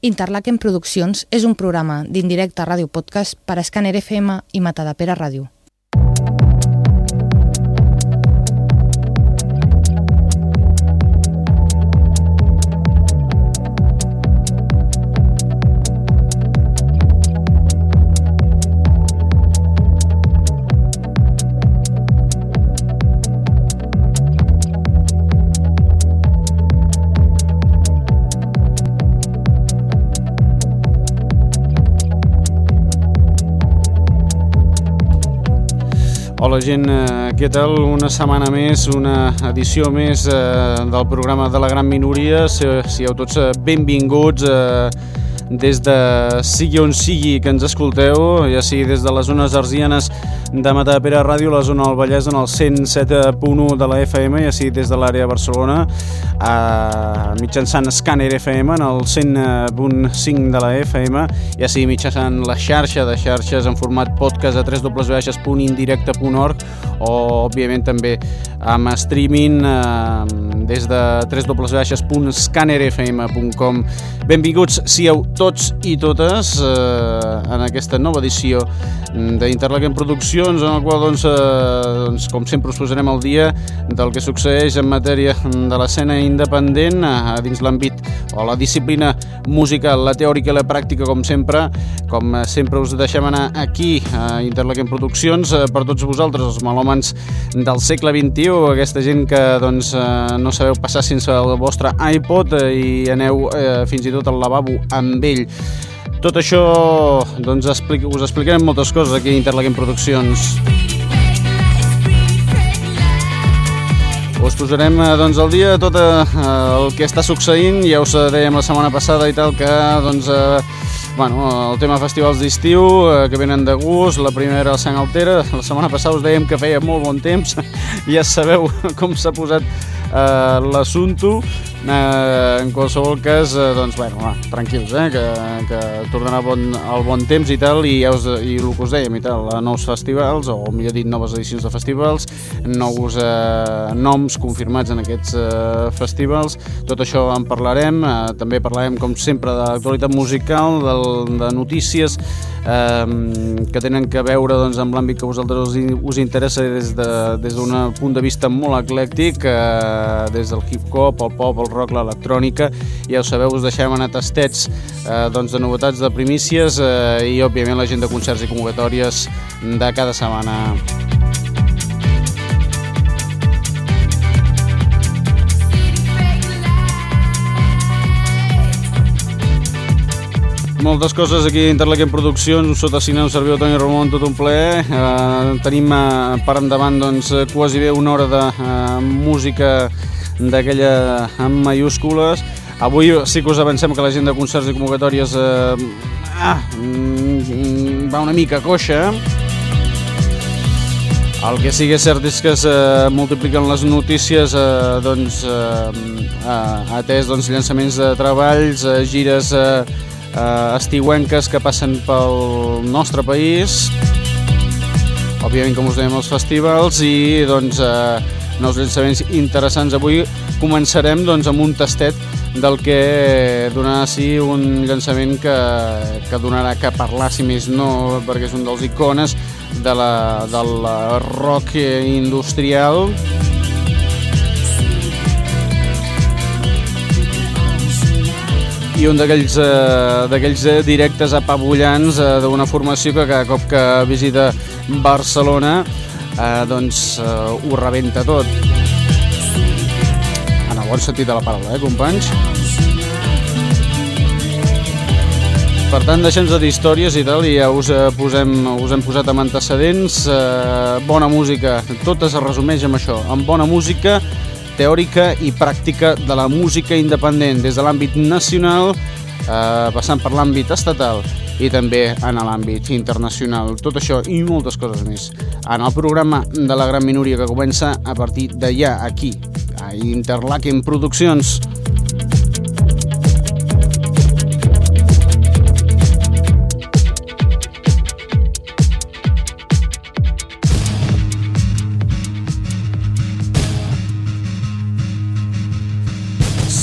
Interlaken Produccions és un programa d'indirecte ràdio podcast per a Scanner FM i Matadepera Ràdio. Hola gent, eh, què tal? Una setmana més, una edició més eh, del programa de la gran minoria. Sigueu tots eh, benvinguts eh, des de sigui on sigui que ens escolteu, ja sigui des de les zones arsianes de Matapera Ràdio, la zona del Vallès, en el 107.1 de la FM, ja sigui des de l'àrea de Barcelona, a mitjançant Scanner FM, en el 100.5 de la FM, ja sigui mitjançant la xarxa de xarxes en format podcast a www.indirecte.org o, òbviament, també amb streaming eh, des de www.scannerfm.com. Benvinguts sieu tots i totes eh, en aquesta nova edició d'Interlaken Produccions, en el qual, doncs, eh, doncs, com sempre, us posarem al dia del que succeeix en matèria de l'escena independent eh, dins l'àmbit o la disciplina musical, la teòrica i la pràctica, com sempre. Com eh, sempre us deixem anar aquí a Interlaken Produccions eh, per tots vosaltres, els malòmens del segle XXI, aquesta gent que doncs, eh, no sabeu passar sense el vostre iPod eh, i aneu eh, fins i tot al lavabo amb. Tot això doncs, us explicarem moltes coses aquí a Interlaken Produccions. Us posarem eh, doncs, al dia tot eh, el que està succeint, ja us dèiem la setmana passada i tal, que doncs, eh, bueno, el tema festivals d'estiu eh, que venen de gust, la primera a Sant Altera, la setmana passada us dèiem que feia molt bon temps, ja sabeu com s'ha posat eh, l'assumpte, Eh, en qualsevol cas, eh, doncs, bueno, va, tranquils, eh, que, que tornarà bon, el bon temps i tal, i, ja us, i el que us dèiem i tal, nous festivals, o millor dit, noves edicions de festivals, nous eh, noms confirmats en aquests eh, festivals, tot això en parlarem, eh, també parlarem, com sempre, de l'actualitat musical, del, de notícies eh, que tenen que veure doncs, amb l'àmbit que vosaltres us, us interessa des d'un de, des punt de vista molt eclèctic, eh, des del hip-hop, el pop, el rock, l'electrònica. Ja ho sabeu, us deixem anar tastets eh, doncs de novetats, de primícies eh, i, òbviament, la gent de concerts i convocatòries de cada setmana. Moltes coses aquí a Interlaken Produccions, sota signe un servidor Toni Ramon, tot un ple. Eh, tenim eh, per endavant doncs, quasi bé una hora de eh, música d'aquella amb mayúscules. Avui sí que us avancem que la gent de concerts i convocatòries eh, ah, mm, va una mica coixa. El que que és cert és que es eh, multipliquen les notícies eh, doncs, eh, atès doncs, llançaments de treballs, eh, gires eh, eh, estiuenques que passen pel nostre país, òbviament com us dèiem els festivals i doncs, eh, nous llançaments interessants. Avui començarem doncs, amb un tastet del que donarà sí un llançament que, que donarà que parlar, si més no, perquè és un dels icones de la, del rock industrial. I un d'aquells eh, directes apabullants eh, d'una formació que cada cop que visita Barcelona eh, doncs eh, ho rebenta tot. En el bon sentit de la paraula, eh, companys? Per tant, deixem de d'històries i tal, i ja us, eh, posem, us hem posat amb antecedents. Eh, bona música, tot es resumeix amb això, amb bona música teòrica i pràctica de la música independent, des de l'àmbit nacional, eh, passant per l'àmbit estatal i també en l'àmbit internacional. Tot això i moltes coses més en el programa de la gran minoria que comença a partir d'allà, aquí, a Interlaken Produccions.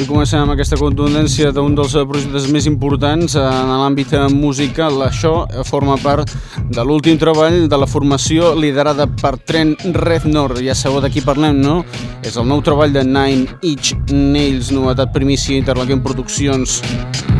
Avui comencem amb aquesta contundència d'un dels projectes més importants en l'àmbit musical. Això forma part de l'últim treball de la formació liderada per Trent Reznor. Ja sabeu de qui parlem, no? És el nou treball de Nine Inch Nails, novetat primícia Interlaken Produccions. Produccions.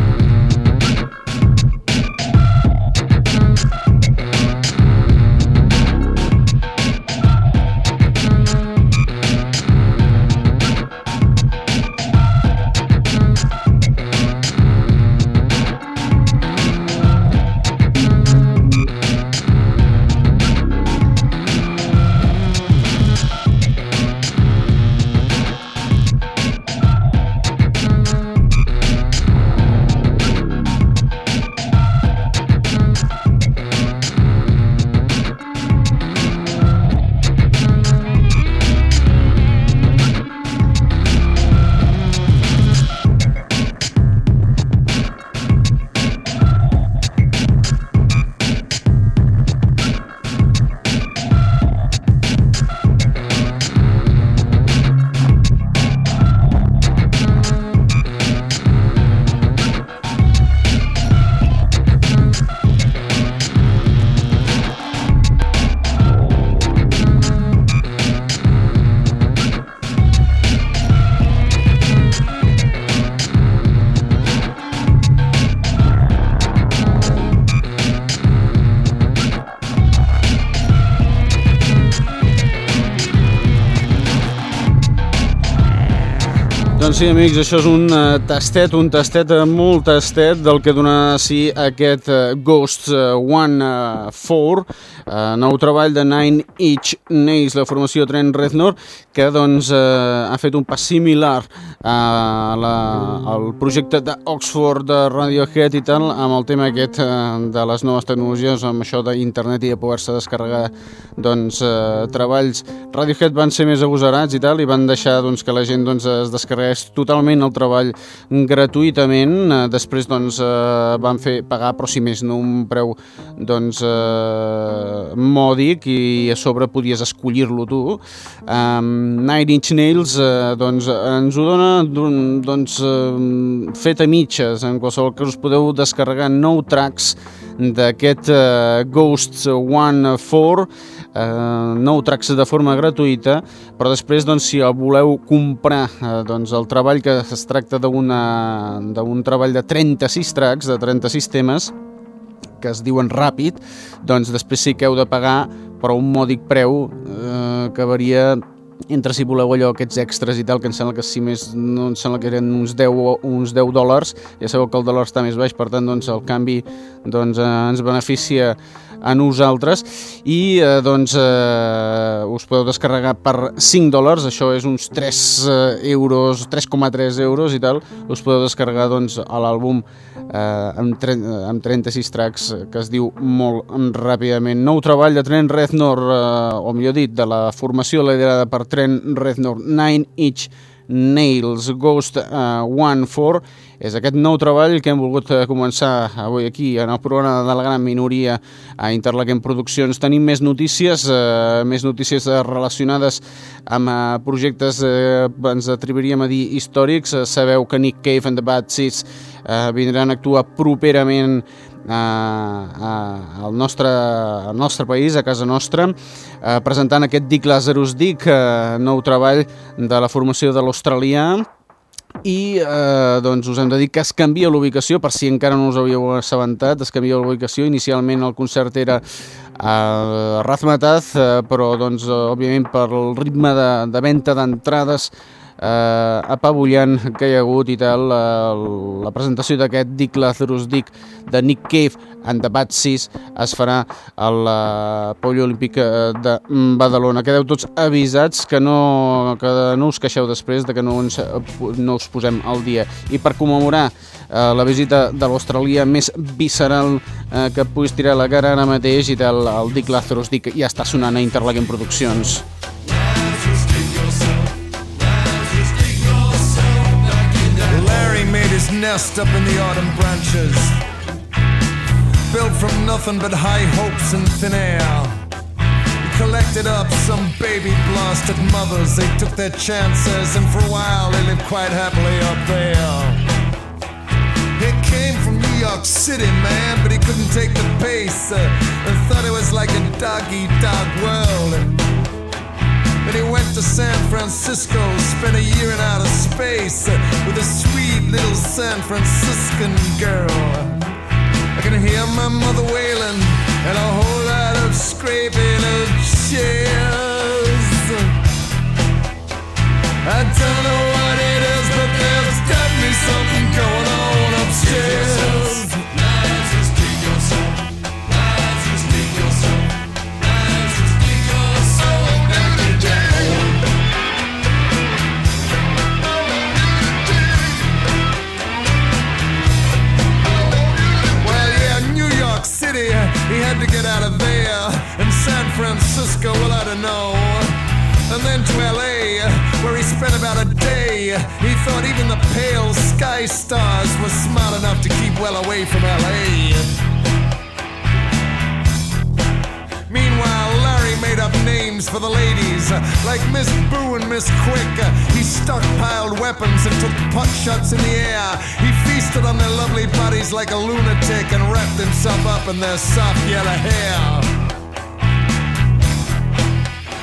Sí, amics, això és un uh, tastet, un tastet uh, molt tastet del que donarà sí aquest uh, Ghost One 4, uh, nou treball de Nine Inch Nails, la formació Trent Reznor, que doncs ha fet un pas similar a la, al projecte d'Oxford de Radiohead i tal, amb el tema aquest de les noves tecnologies, amb això d'internet i de poder-se descarregar doncs, treballs. Radiohead van ser més agosarats i tal, i van deixar doncs, que la gent doncs, es descarregués totalment el treball gratuïtament. Eh, després doncs, eh, van fer pagar, però si més no, un preu doncs, eh, mòdic i a sobre podies escollir-lo tu. Um, Nine Inch Nails eh, doncs, ens ho dona doncs, eh, fet a mitges. En qualsevol cas us podeu descarregar nou tracks d'aquest uh, Ghost One 4 eh, nou tracks de forma gratuïta, però després, doncs, si voleu comprar, eh, doncs, el treball que es tracta d'un treball de 36 tracks, de 36 temes, que es diuen ràpid, doncs després sí que heu de pagar, però un mòdic preu eh, que varia entre si voleu allò, aquests extras i tal, que em sembla que si més no em sembla que eren uns 10, uns 10 dòlars, ja sabeu que el dòlar està més baix, per tant, doncs, el canvi doncs, eh, ens beneficia a nosaltres i eh, doncs eh, us podeu descarregar per 5 dòlars, això és uns 3 eh, euros, 3,3 euros i tal, us podeu descarregar doncs a l'àlbum eh, amb, amb 36 tracks que es diu molt ràpidament. Nou treball de Trent Reznor, eh, o millor dit, de la formació liderada per Trent Reznor, Nine Inch Nails Ghost uh, One 4 és aquest nou treball que hem volgut uh, començar avui aquí en el programa de la gran minoria a Interlaken Produccions. Tenim més notícies, uh, més notícies uh, relacionades amb uh, projectes, uh, ens atreviríem a dir històrics. Sabeu que Nick Cave and the Bad Seeds uh, vindran a actuar properament al nostre, al nostre país, a casa nostra, eh, presentant aquest Dic Lazarus Dic, eh, nou treball de la formació de l'australià, i eh, doncs us hem de dir que es canvia l'ubicació, per si encara no us havíeu assabentat, es canvia l'ubicació, inicialment el concert era a Razmataz, eh, però doncs, òbviament per el ritme de, de venda d'entrades eh, apabullant que hi ha hagut i tal, eh, la presentació d'aquest Dick Lazarus Dick de Nick Cave the Bad Seas es farà al uh, Poli Olímpic eh, de Badalona. Quedeu tots avisats que no, que no us queixeu després de que no, ens, no us posem al dia. I per commemorar eh, la visita de l'Australia més visceral eh, que puguis tirar la cara ara mateix i tal, el Dick Lazarus Dick ja està sonant a Interlaken Produccions. Nest up in the autumn branches. Built from nothing but high hopes and thin air. Collected up some baby blasted mothers. They took their chances, and for a while they lived quite happily up there. He came from New York City, man, but he couldn't take the pace uh, and thought it was like a dog eat dog world. Then he went to San Francisco, spent a year in outer space with a sweet little San Franciscan girl. I can hear my mother wailing and a whole lot of scraping of chairs. I don't know what it is, but there's definitely something going on upstairs. Francisco, well, I don't know. And then to LA, where he spent about a day. He thought even the pale sky stars were smart enough to keep well away from LA. Meanwhile, Larry made up names for the ladies, like Miss Boo and Miss Quick. He stockpiled weapons and took pot shots in the air. He feasted on their lovely bodies like a lunatic and wrapped himself up in their soft yellow hair.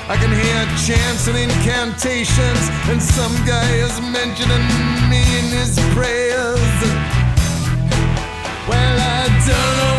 I can hear chants and incantations, and some guy is mentioning me in his prayers. Well, I don't know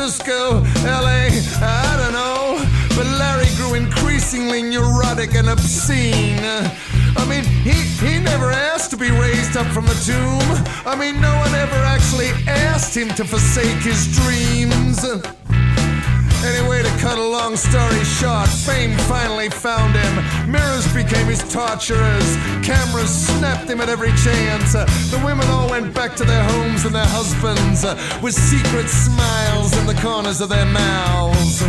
Francisco, LA, I don't know. But Larry grew increasingly neurotic and obscene. I mean, he, he never asked to be raised up from the tomb. I mean, no one ever actually asked him to forsake his dreams. Anyway, to cut a long story short, fame finally found him. Mirrors became his torturers. Cameras snapped him at every chance. The women all went back to their homes and their husbands with secret smiles in the corners of their mouths.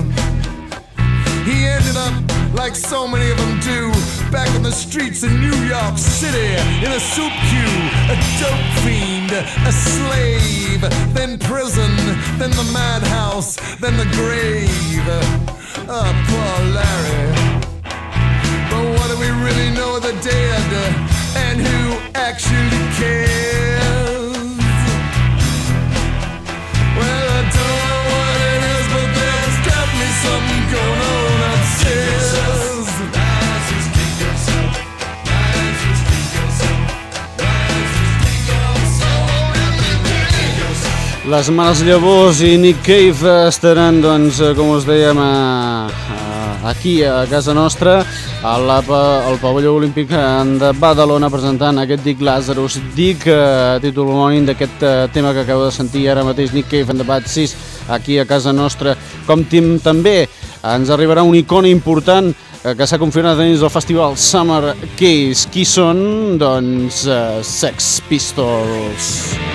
He ended up like so many of them do, back in the streets of New York City, in a soup queue, a dope fiend, a slave, then prison, then the madhouse, then the grave. Oh, poor Larry. But what do we really know of the dead, and who actually cares? Les males llavors i Nick Cave estaran, doncs, eh, com us dèiem, a, a, aquí a casa nostra, a la, al pavelló olímpic de Badalona, presentant aquest Dick Lazarus. Dick, eh, títol homònim d'aquest eh, tema que acabo de sentir ara mateix, Nick Cave and the Bad Seas, aquí a casa nostra. Com tim, també ens arribarà un icona important que s'ha confirmat dins del festival Summer Case. Qui són? Doncs Sex Pistols. I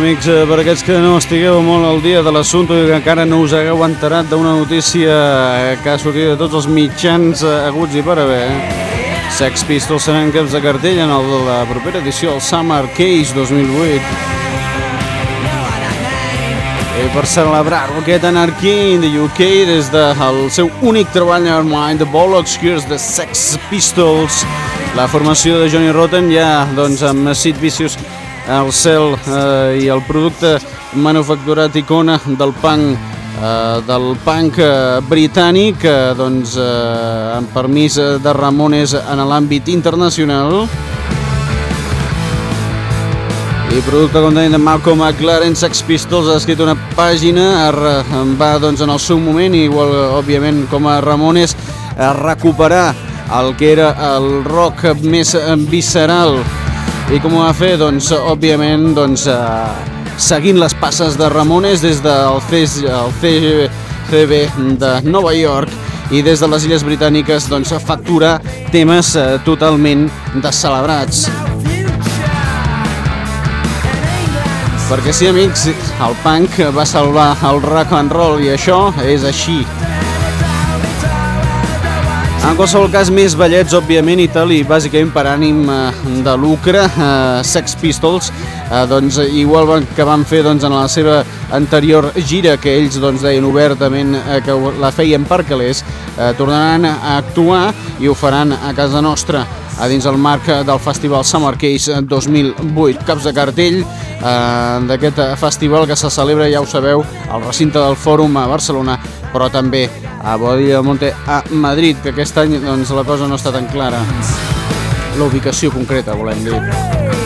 amics, eh, per aquests que no estigueu molt al dia de l'assumpte i que encara no us hagueu enterat d'una notícia eh, que ha sortit de tots els mitjans eh, aguts i per haver, Sex Pistols seran caps de cartell en el de la propera edició, el Summer Case 2008. I per celebrar-ho, aquest in the UK des del seu únic treball Nevermind, The Ball Obscures de Sex Pistols, la formació de Johnny Rotten ja doncs, amb Sid Vicious al cel eh, i el producte manufacturat icona del punk eh, del punk eh, britànic eh, doncs, eh, amb permís eh, de Ramones en l'àmbit internacional i producte, deien, de Malcolm McLaren, Sex Pistols, ha escrit una pàgina, ar- va doncs, en el seu moment, igual, òbviament, com a Ramones, a recuperar el que era el rock més visceral. I com ho va fer? Doncs, òbviament, doncs, eh, seguint les passes de Ramones des del CES, el de Nova York i des de les Illes Britàniques doncs, factura temes eh, totalment descelebrats. Perquè sí, amics, el punk va salvar el rock and roll i això és així. En qualsevol cas, més ballets, òbviament, i tal, i bàsicament per ànim eh, de lucre, eh, Sex Pistols, eh, doncs, igual que van fer doncs, en la seva anterior gira, que ells doncs, deien obertament eh, que la feien per calés, eh, tornaran a actuar i ho faran a casa nostra a dins el marc del festival Summer Case 2008. Caps de cartell eh, d'aquest festival que se celebra, ja ho sabeu, al recinte del Fòrum a Barcelona, però també a Boadilla del Monte a Madrid, que aquest any doncs, la cosa no està tan clara. La ubicació concreta, volem dir.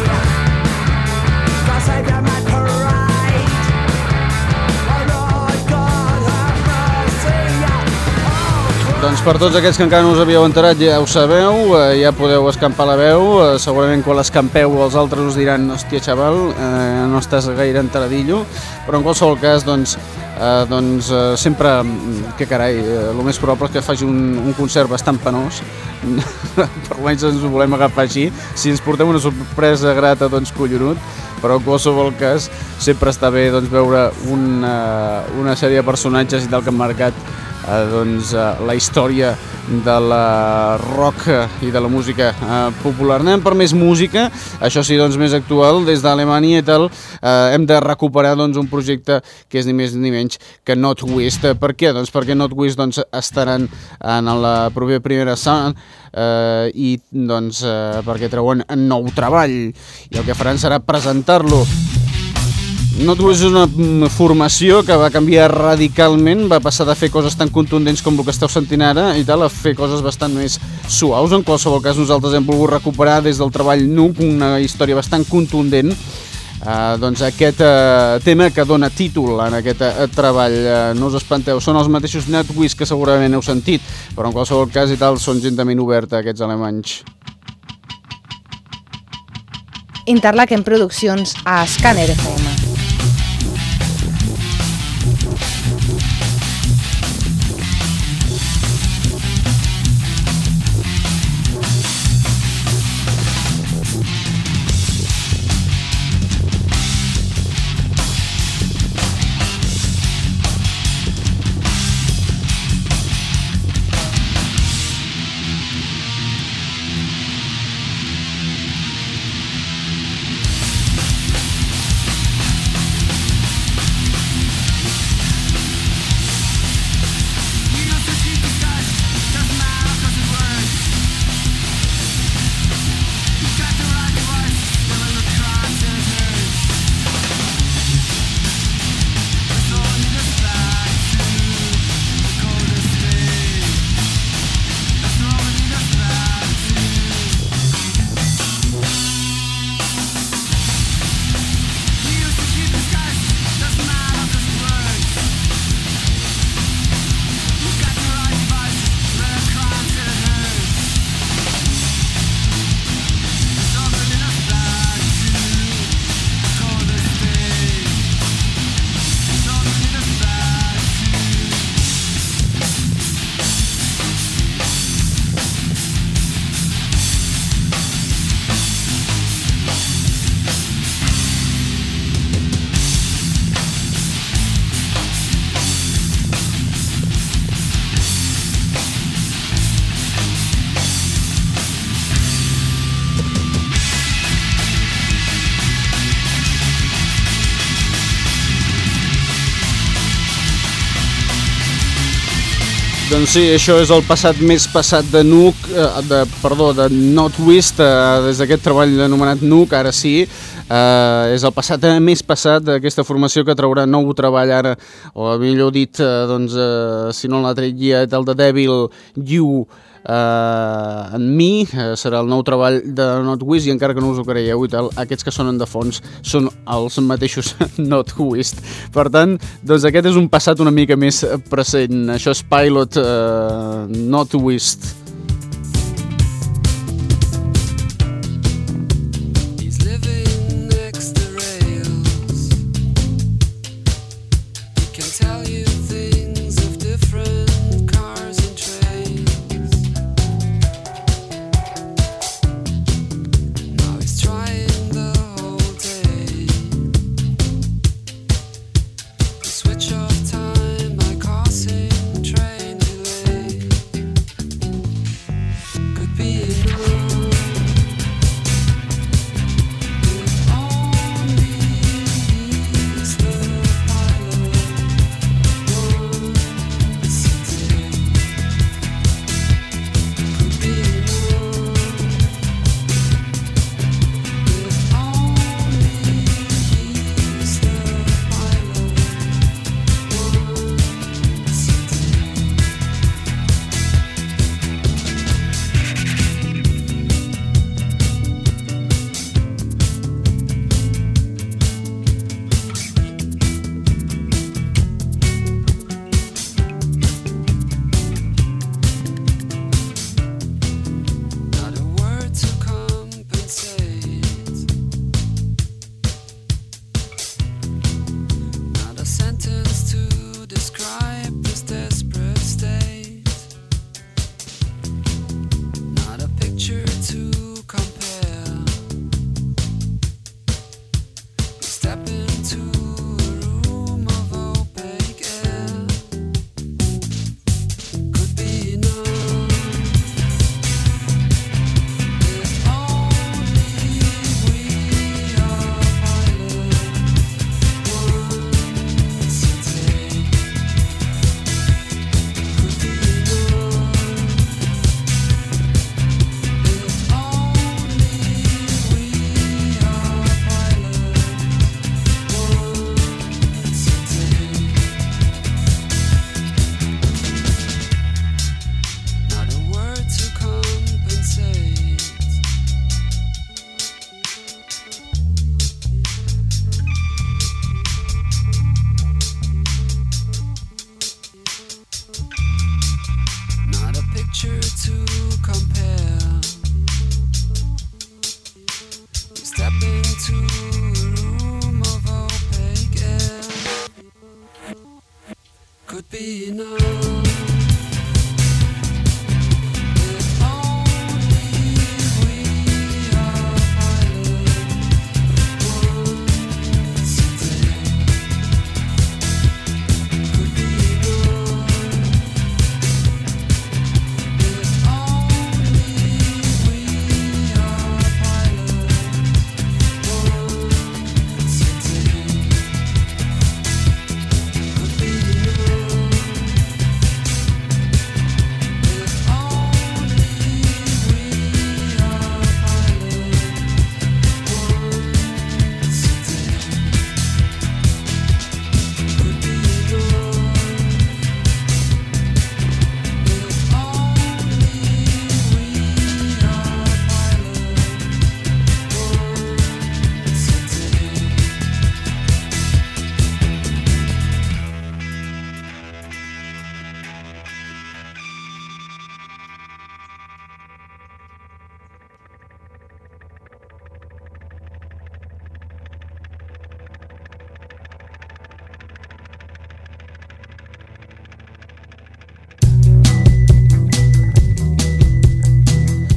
Doncs per tots aquests que encara no us havíeu enterat ja ho sabeu, eh, ja podeu escampar la veu, eh, segurament quan l'escampeu els altres us diran hòstia xaval, eh, no estàs gaire enteradillo, però en qualsevol cas doncs, eh, doncs eh, sempre, mm, que carai, eh, el més probable és que faci un, un concert bastant penós, per almenys ens ho volem agafar així, si ens portem una sorpresa grata doncs collonut, però en qualsevol cas sempre està bé doncs, veure una, una sèrie de personatges i tal que han marcat eh, doncs, eh, la història de la rock i de la música eh, popular. Anem per més música, això sí, doncs, més actual, des d'Alemanya i tal, eh, hem de recuperar doncs, un projecte que és ni més ni menys que Not Wist. Per què? Doncs perquè Not Wist doncs, estaran en la propera primera sound eh, i doncs, eh, perquè treuen nou treball i el que faran serà presentar-lo no és una mm, formació que va canviar radicalment, va passar de fer coses tan contundents com el que esteu sentint ara i tal, a fer coses bastant més suaus. En qualsevol cas, nosaltres hem volgut recuperar des del treball Nuc una història bastant contundent Uh, doncs aquest uh, tema que dona títol en aquest uh, treball uh, no us espanteu, són els mateixos Nightwish que segurament heu sentit, però en qualsevol cas i tal són gent de ment oberta aquests alemanys Interlaken Produccions a Scanner FM. Doncs sí, això és el passat més passat de Nuke, eh, de, perdó, de Notwist, eh, des d'aquest treball anomenat Nuke, ara sí, eh, és el passat més passat d'aquesta formació que traurà nou treball ara, o millor dit, eh, doncs, eh, si no l'ha tret ja, de Devil You, eh, en mi, eh, serà el nou treball de Notwist i encara que no us ho creieu i tal, aquests que sonen de fons són els mateixos Notwist. Per tant, doncs aquest és un passat una mica més present. Això és Pilot eh, Notwist.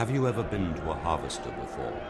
Have you ever been to a harvester before?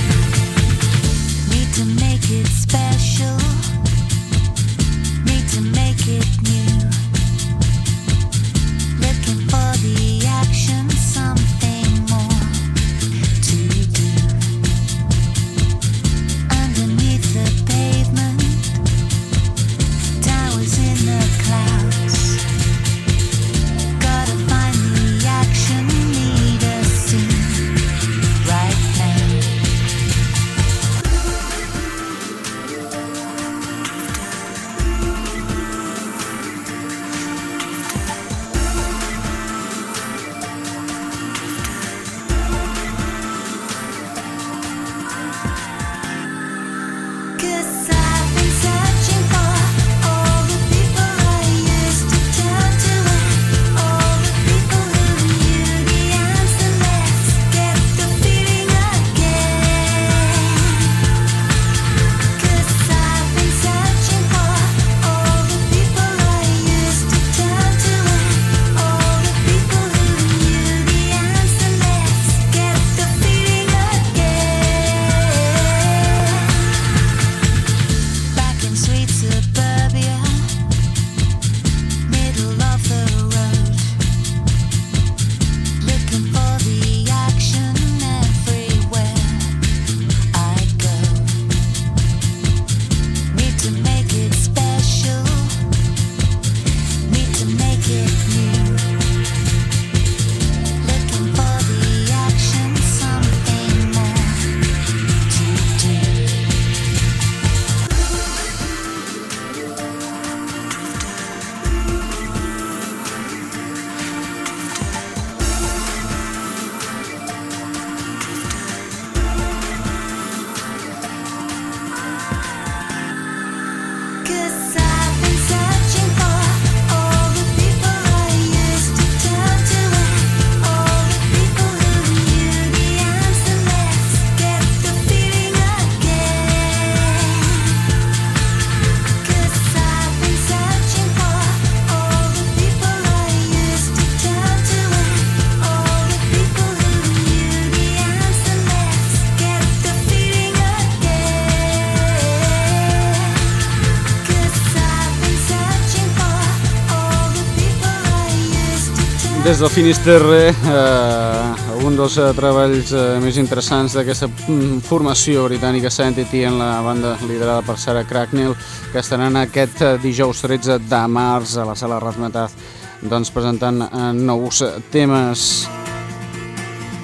és Finisterre, eh, un dels eh, treballs eh, més interessants d'aquesta mm, formació britànica Sanctity en la banda liderada per Sarah Cracknell, que estaran aquest eh, dijous 13 de març a la sala Razmetaz doncs, presentant eh, nous eh, temes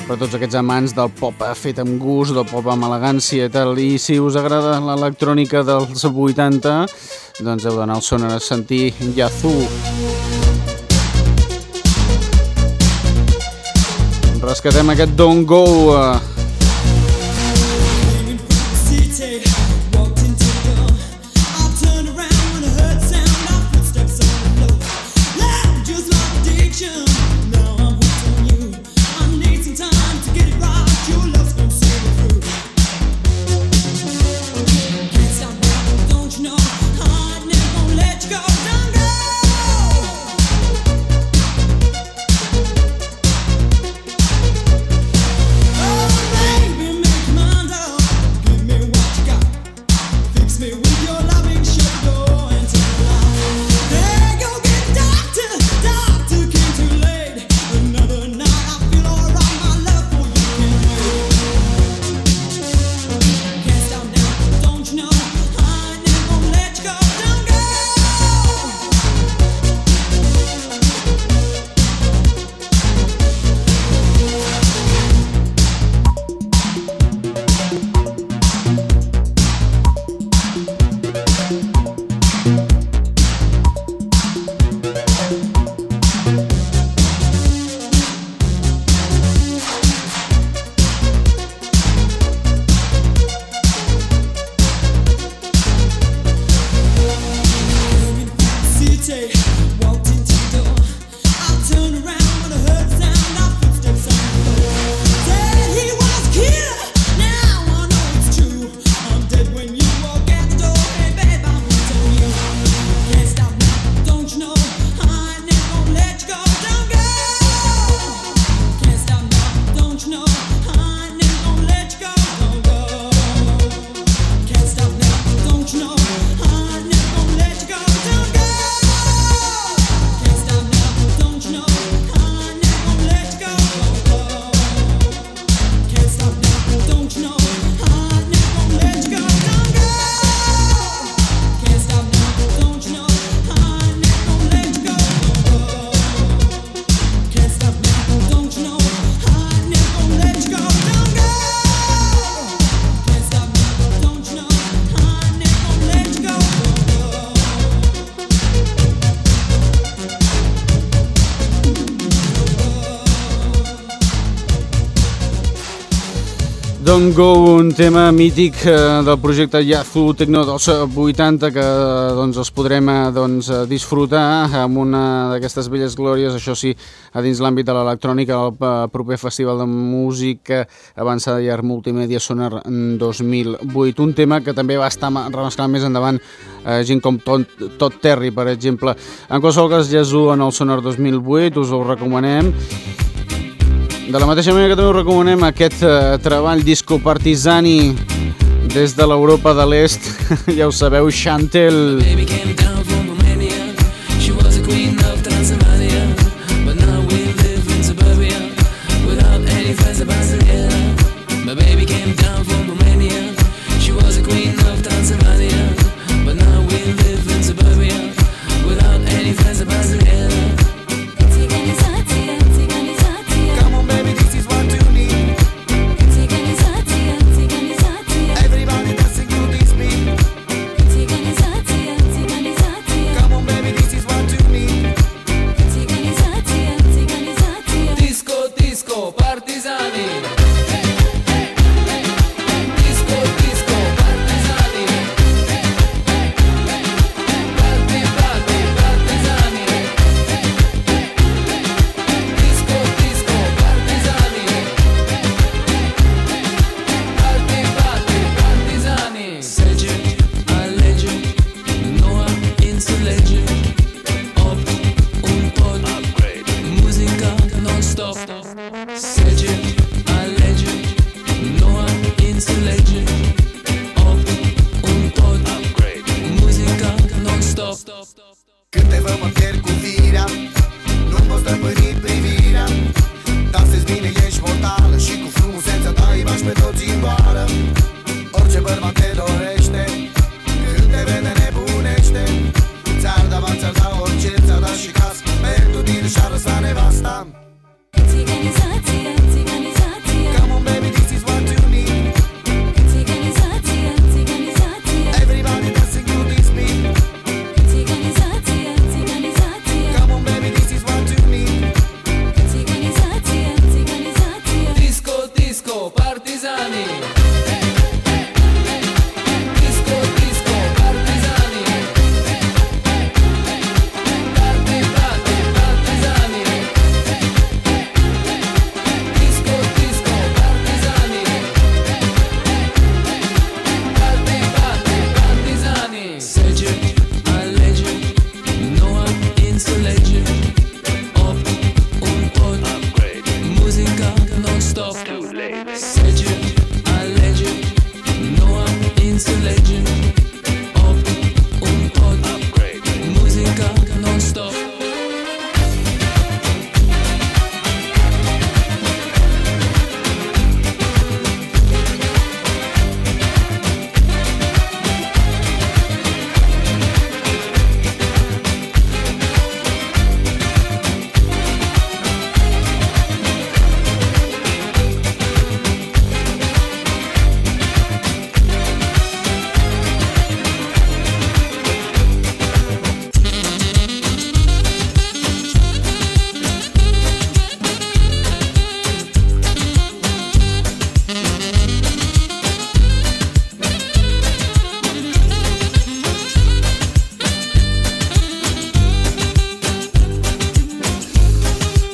per tots aquests amants del pop fet amb gust, del pop amb elegància i tal. I si us agrada l'electrònica dels 80, doncs heu d'anar al sonar a sentir Yazoo. rescatem aquest Don't Go... Eh, Don't Go, un tema mític eh, del projecte Yazoo Tecno dels 80 que eh, doncs, els podrem eh, doncs, eh, disfrutar amb una d'aquestes belles glòries, això sí, a dins l'àmbit de l'electrònica, el eh, proper Festival de Música Avançada i Art Multimèdia Sonar 2008. Un tema que també va estar remesclant més endavant eh, gent com Todd Terry, per exemple. En qualsevol cas, Yazoo en el Sonar 2008, us ho recomanem. De la mateixa manera que també us recomanem aquest eh, treball disco partisani des de l'Europa de l'Est, ja ho sabeu, Chantel.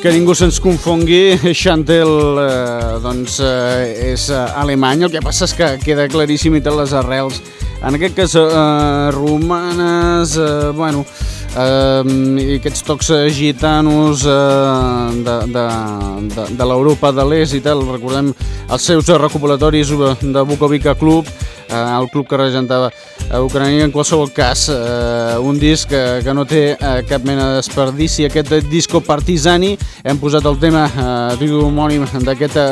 Que ningú se'ns confongui, Chantel eh, doncs, eh, és eh, alemany, el que passa és que queda claríssim i té les arrels, en aquest cas eh, romanes, eh, bueno, eh, i aquests tocs eh, gitanos eh, de, de, de, de l'Europa de l'Est i tal, recordem els seus recopilatoris de Bukovica Club, eh, el club que regentava a Ucrània, en qualsevol cas, eh, un disc que, que no té eh, cap mena de desperdici, aquest disco partisani, hem posat el tema eh, títol homònim d'aquest eh,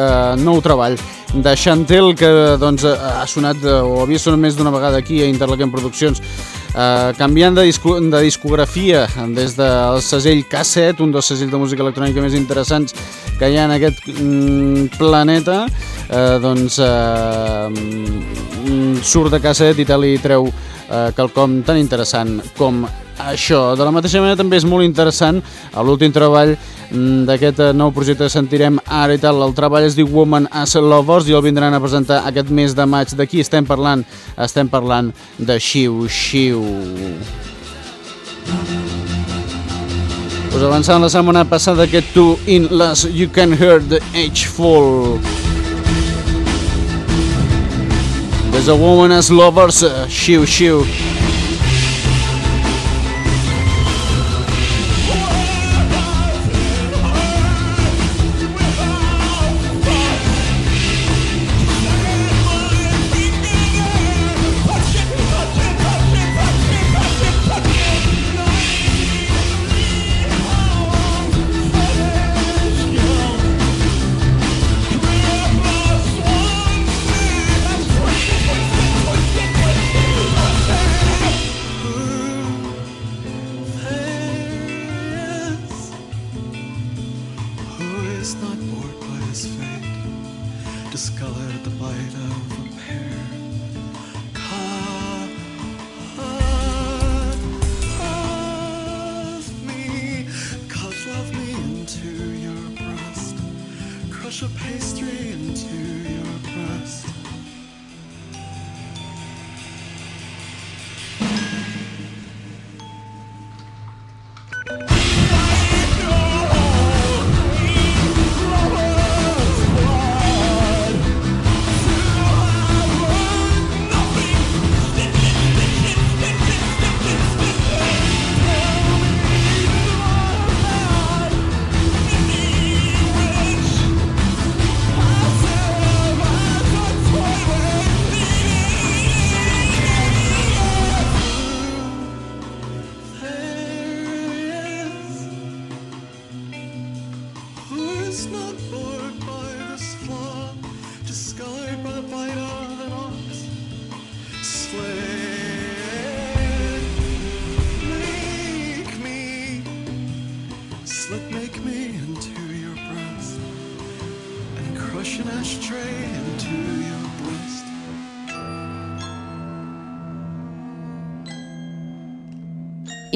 nou treball de Chantel, que doncs, eh, ha sonat, eh, o havia sonat més d'una vegada aquí a Interlaken Produccions, eh, canviant de, disco, de discografia des del segell K7, un dels segells de música electrònica més interessants que hi ha en aquest mm, planeta, eh, doncs eh, mm, surt de K7 i tal i treu eh, quelcom tan interessant com això. De la mateixa manera també és molt interessant a l'últim treball mm, d'aquest eh, nou projecte que sentirem ara i tal. El treball es diu Woman as Lovers i el vindran a presentar aquest mes de maig. D'aquí estem parlant? Estem parlant de Xiu Xiu. Us avançàvem la setmana passada aquest Two in Las You Can Hear the Age Fall. There's a woman as lovers, uh, Xiu Xiu. Who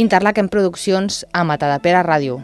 Interlaken Produccions a Matadepera Ràdio.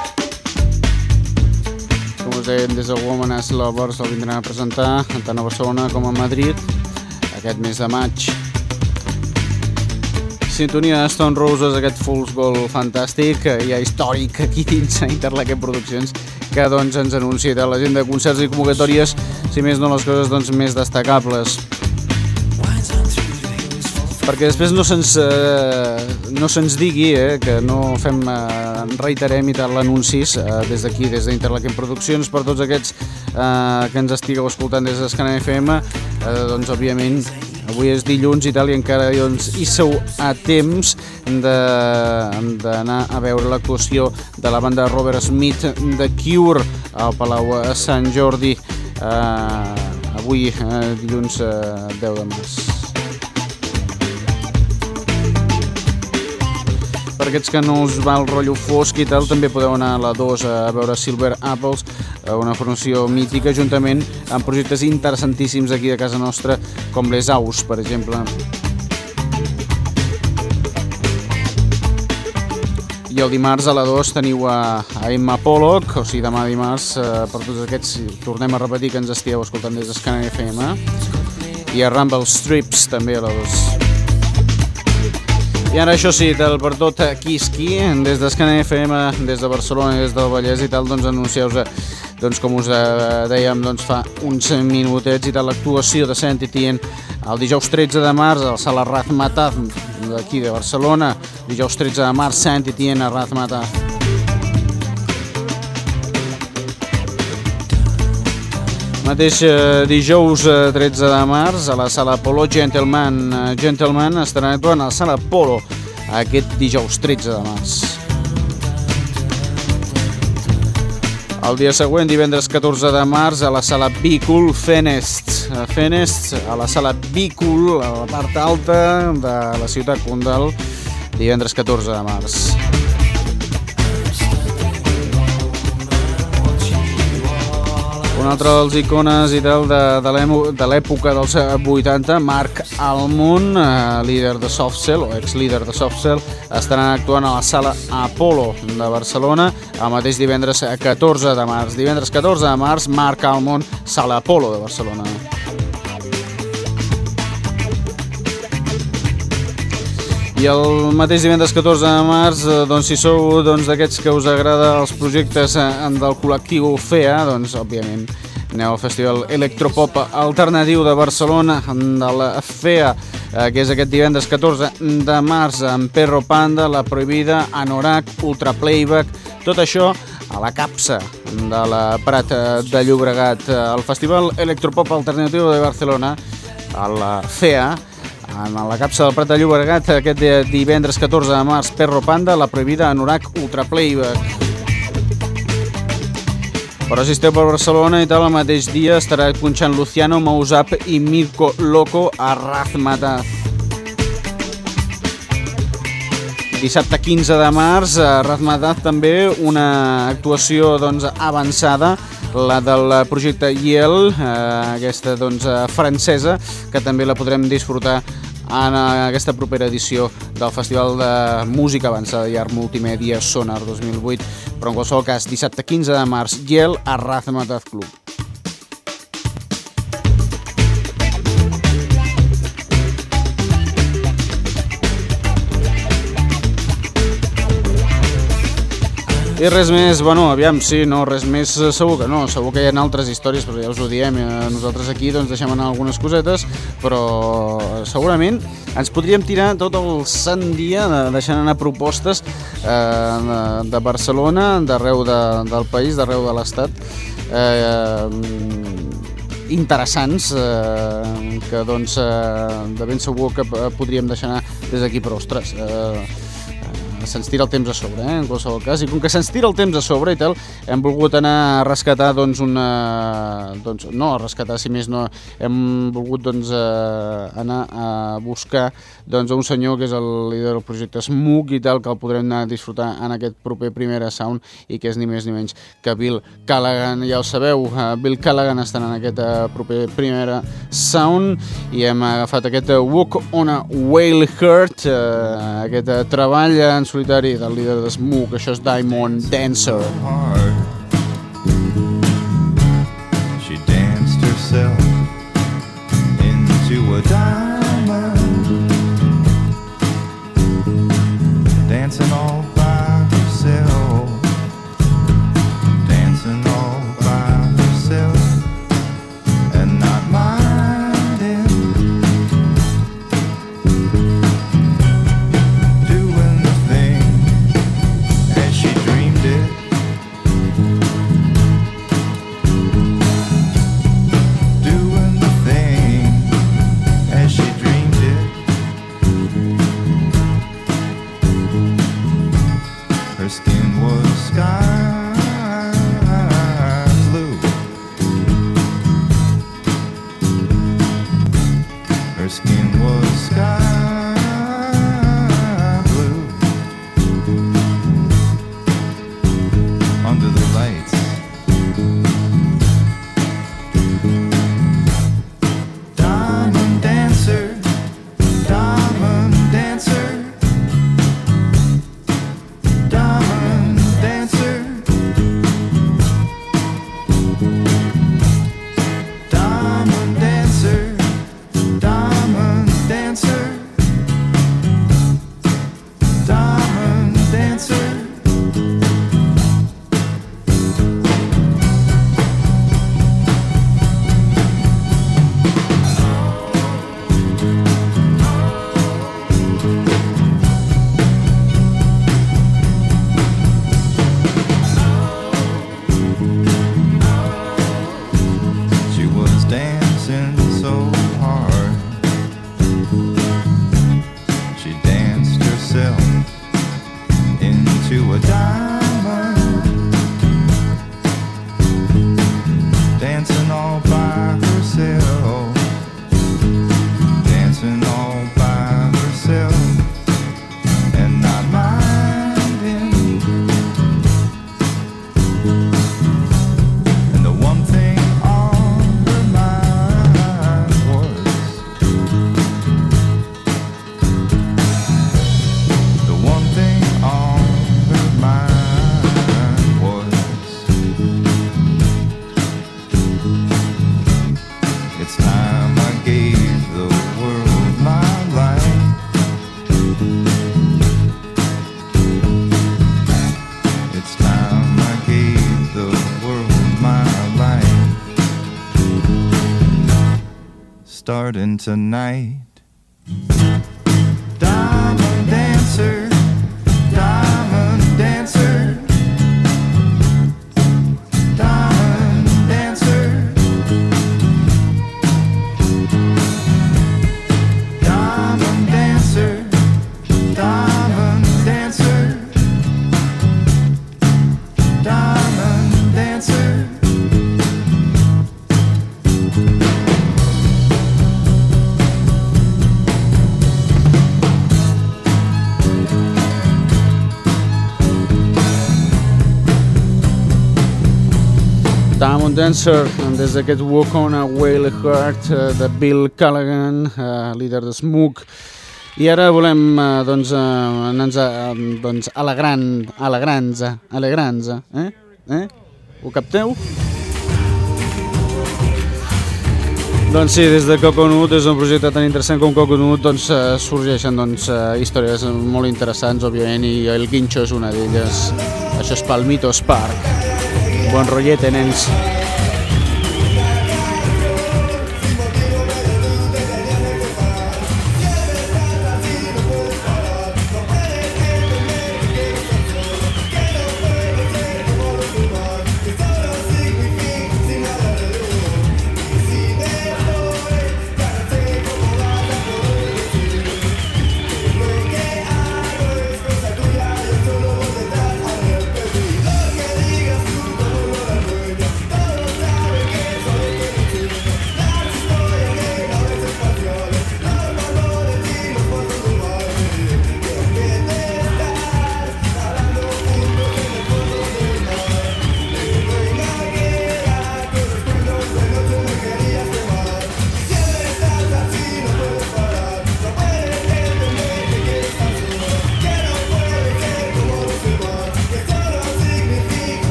Deien, des de Woman as Lovers el vindran a presentar tant a Barcelona com a Madrid aquest mes de maig. Sintonia de Stone Roses, aquest Fool's Gold fantàstic, hi ha històric aquí dins a Interlaken Produccions, que doncs ens anuncia de l'agenda de concerts i convocatòries, si més no les coses doncs, més destacables. Perquè després no se'ns eh, no se'ns digui eh, que no fem eh, reiterem i tal l'anuncis eh, des d'aquí, des d'Interlaken Produccions per tots aquests eh, que ens estigueu escoltant des d'Escana FM eh, doncs òbviament avui és dilluns i tal i encara doncs, hi sou a temps d'anar a veure l'actuació de la banda Robert Smith de Cure al Palau Sant Jordi eh, avui eh, dilluns eh, 10 de març per aquests que no us va el rotllo fosc i tal, també podeu anar a la 2 a veure Silver Apples, eh, una formació mítica, juntament amb projectes interessantíssims aquí de casa nostra, com les Aus, per exemple. I el dimarts a la 2 teniu a, Emma Pollock, o sigui, demà dimarts, eh, per tots aquests, tornem a repetir que ens estigueu escoltant des d'Escana FM, i a Rumble Strips també a la 2. I ara això sí, del per tot Kiski, des d'Escana FM, des de Barcelona des del Vallès i tal, doncs anuncieu doncs com us eh, dèiem doncs fa uns minutets i tal, l'actuació de Etienne el dijous 13 de març al Sala Razmataz d'aquí de Barcelona, dijous 13 de març Etienne a Razmataz. Mateix eh, dijous eh, 13 de març a la sala Polo Gentleman eh, Gentleman estaran actuant a la sala Polo aquest dijous 13 de març. El dia següent, divendres 14 de març, a la sala Bicul Fenest. Eh, Fenest, a la sala Bicul, a la part alta de la ciutat Condal, divendres 14 de març. Un altre dels icones i tal de, de l'època dels eh, 80, Marc Almond, eh, líder de Softcell, o ex-líder de Softcell, estaran actuant a la sala Apollo de Barcelona el mateix divendres eh, 14 de març. Divendres 14 de març, Marc Almond, sala Apollo de Barcelona. I el mateix divendres 14 de març, eh, doncs, si sou doncs, d'aquests que us agrada els projectes eh, del col·lectiu FEA, doncs, òbviament, aneu al Festival Electropop Alternatiu de Barcelona de la FEA, eh, que és aquest divendres 14 de març, amb Perro Panda, La Prohibida, Anorak, Ultra Playback, tot això a la capsa de la Prat eh, de Llobregat. El Festival Electropop Alternatiu de Barcelona, a la FEA, en la capsa del Prat de Llobregat aquest divendres 14 de març Perro Panda, la prohibida Anorak Ultra Playback però si esteu per Barcelona i tal, el mateix dia estarà punxant Luciano Mousap i Mirko Loco a Razmataz. Dissabte 15 de març, a Razmataz també una actuació doncs, avançada, la del projecte Yale, eh, aquesta doncs, eh, francesa, que també la podrem disfrutar en eh, aquesta propera edició del Festival de Música Avançada i Art Multimèdia Sonar 2008, però en qualsevol cas, dissabte 15 de març, Yale a Razmataz Club. I res més, bueno, aviam, sí, no, res més eh, segur que no, segur que hi ha altres històries, però ja us ho diem, eh, nosaltres aquí doncs deixem anar algunes cosetes, però segurament ens podríem tirar tot el sant dia de, deixant anar propostes eh, de, de Barcelona, d'arreu de, del país, d'arreu de l'estat, eh, interessants eh, que doncs eh, de ben segur que podríem deixar anar des d'aquí, però ostres, eh, se'ns tira el temps a sobre, eh, en qualsevol cas, i com que se'ns tira el temps a sobre i tal, hem volgut anar a rescatar, doncs, una... Doncs, no a rescatar, si més no, hem volgut, doncs, eh, anar a buscar, doncs, a un senyor que és el líder del projecte SMUC i tal, que el podrem anar a disfrutar en aquest proper Primera Sound i que és ni més ni menys que Bill Callaghan, ja ho sabeu, eh, Bill Callaghan estan en aquest eh, proper Primera Sound i hem agafat aquest Walk on a Whale Heart, aquest treball en solitari del líder de Smook, això és Diamond Dancer. She danced herself into a diamond, starting tonight. Diamond Dancer, des d'aquest Walk on a Whale Heart eh, de Bill Callaghan, eh, líder de Smook. I ara volem eh, doncs, anar-nos doncs, a la gran, a la granza, a la granza, eh? eh? Ho capteu? Doncs sí, des de Coconut, des d'un projecte tan interessant com Coconut, doncs sorgeixen doncs, històries molt interessants, òbviament, i el Guincho és una d'elles. Això és Palmitos Park. Bon rotllete, nens.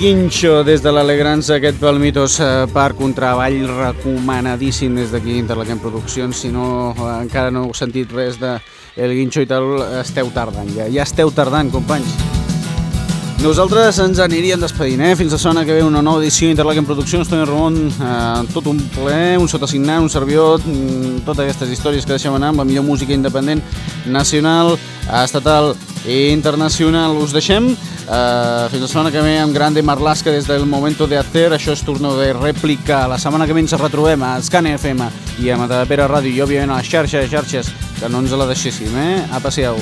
El Guincho des de l'Alegrança, aquest Palmitos eh, Park, un treball recomanadíssim des d'aquí Interlaquem Produccions. Si no, eh, encara no heu sentit res de El Guincho i tal, esteu tardant ja. Ja esteu tardant, companys. Nosaltres ens aniríem despedint, eh? Fins la setmana que ve una nova edició d'Interlaquem Produccions. Toni Ramon, eh, tot un ple, un sotassignat, un servidor, mm, totes aquestes històries que deixem anar amb la millor música independent, nacional, estatal internacional. Us deixem eh, fins la setmana que ve amb Grande Marlaska des del Momento de Hacer. Això és torno de rèplica. La setmana que ve ens retrobem a Scane FM i a Matadepera Ràdio i òbviament a les xarxes, xarxes, que no ens la deixéssim, eh? Apa, siau.